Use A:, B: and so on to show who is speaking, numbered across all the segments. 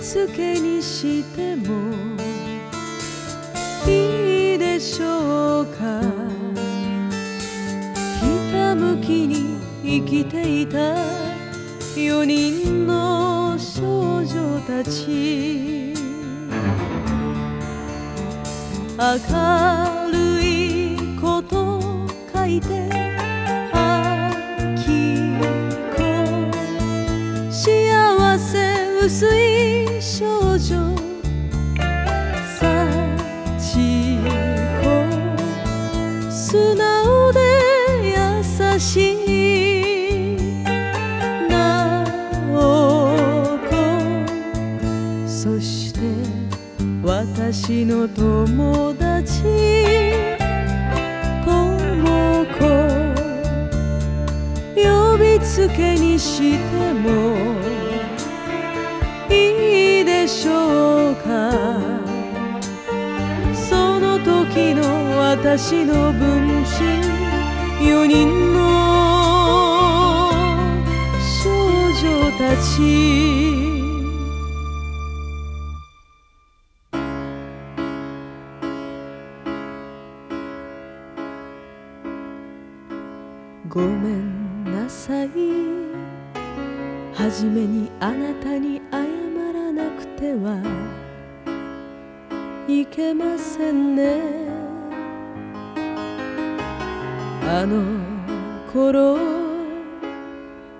A: つけにしてもいいでしょうか。ひたむきに生きていた4人の少女たち。明るいこと書いて秋子幸せ薄い私の友達。友子呼びつけにしてもいいでしょうか。その時の私の分身4人の少女たち。ごめんなさい。はじめにあなたに謝らなくては。いけませんね。あの頃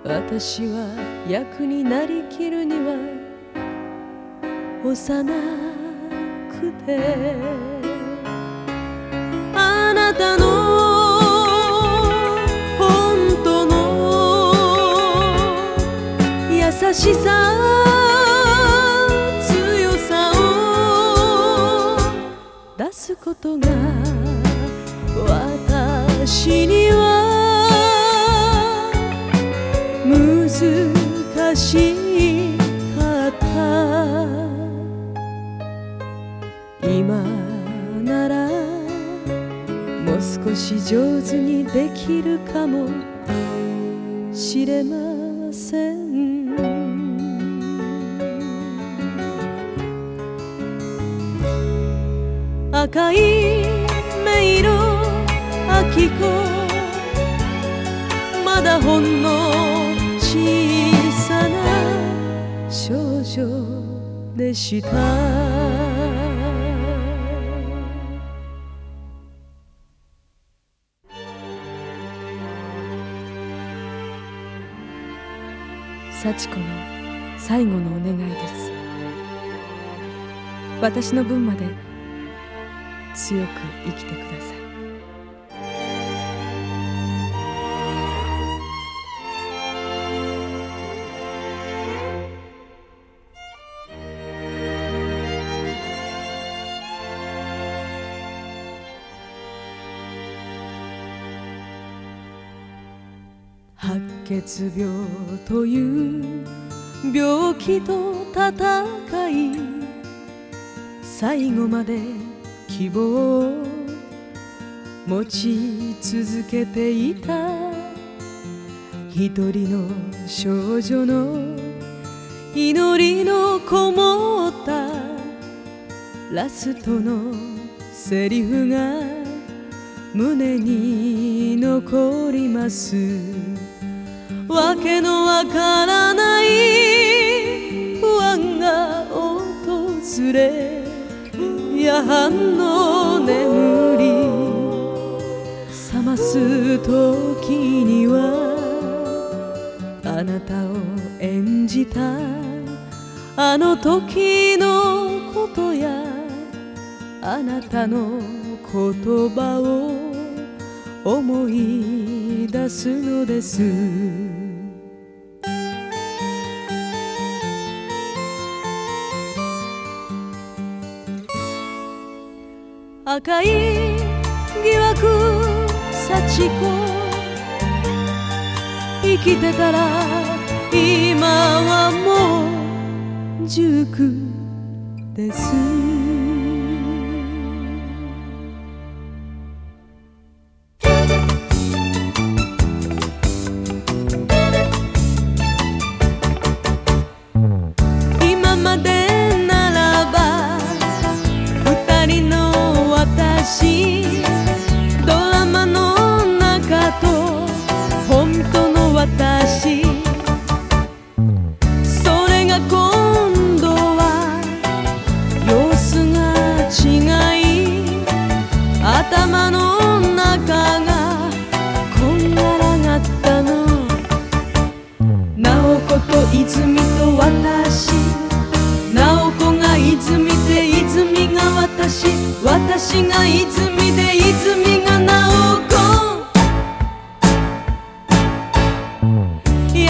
A: 私は役になりきるには幼くて。あなたの優しさ強さを出すことが私には赤い迷路秋子。まだほんの小さな少女でした。幸子の最後のお願いです。私の分まで強く生きてください。白血病という病気と戦い最後まで希望を持ち続けていた一人の少女の祈りのこもったラストのセリフが胸に残ります。わけのわからない不安が訪れ夜半の眠り覚ます時にはあなたを演じたあの時のことやあなたの言葉を思い出すのです。赤い疑惑幸子。生きてたら今はもう熟です。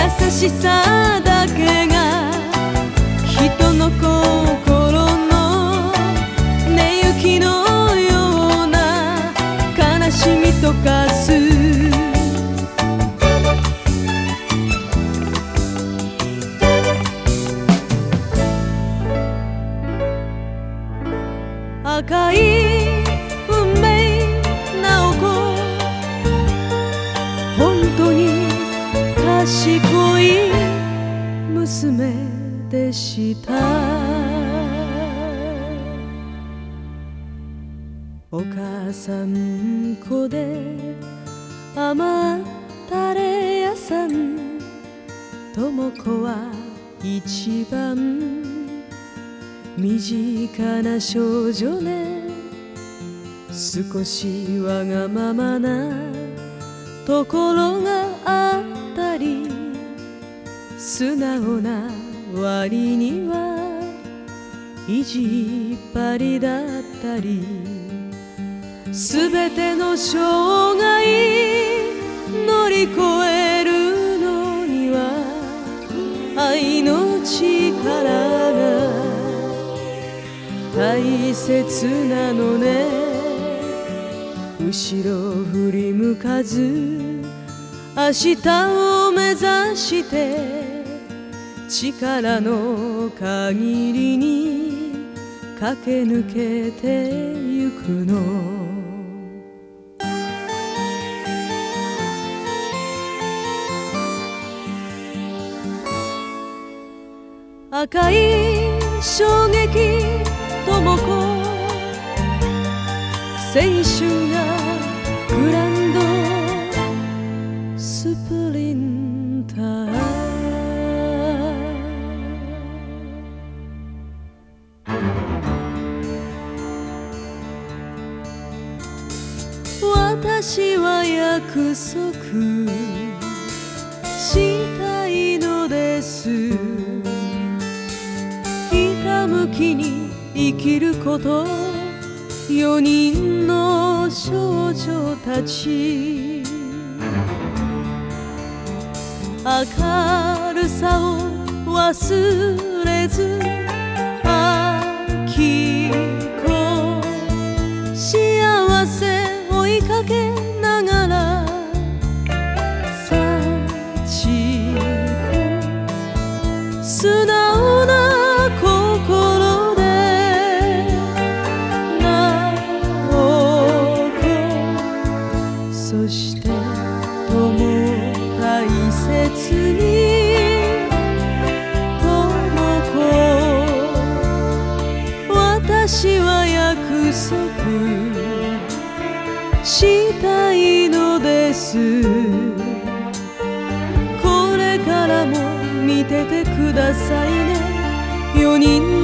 A: 優しさだけが人の心の寝雪のような悲しみとかす。赤いでした。お母さん子で甘ったれ屋さん。智子は一番。身近な少女ね。少しわがままな。ところがあったり。素直な割には意地っ張りだったりすべての障害乗り越えるのには愛の力が大切なのね。後ろ振り向かず明日を目指して力の限りに駆け抜けてゆくの。赤い衝撃とも子青春が私は約束。したいのです。ひたむきに生きること。4人の少女たち。明るさを忘れず。さいね。4人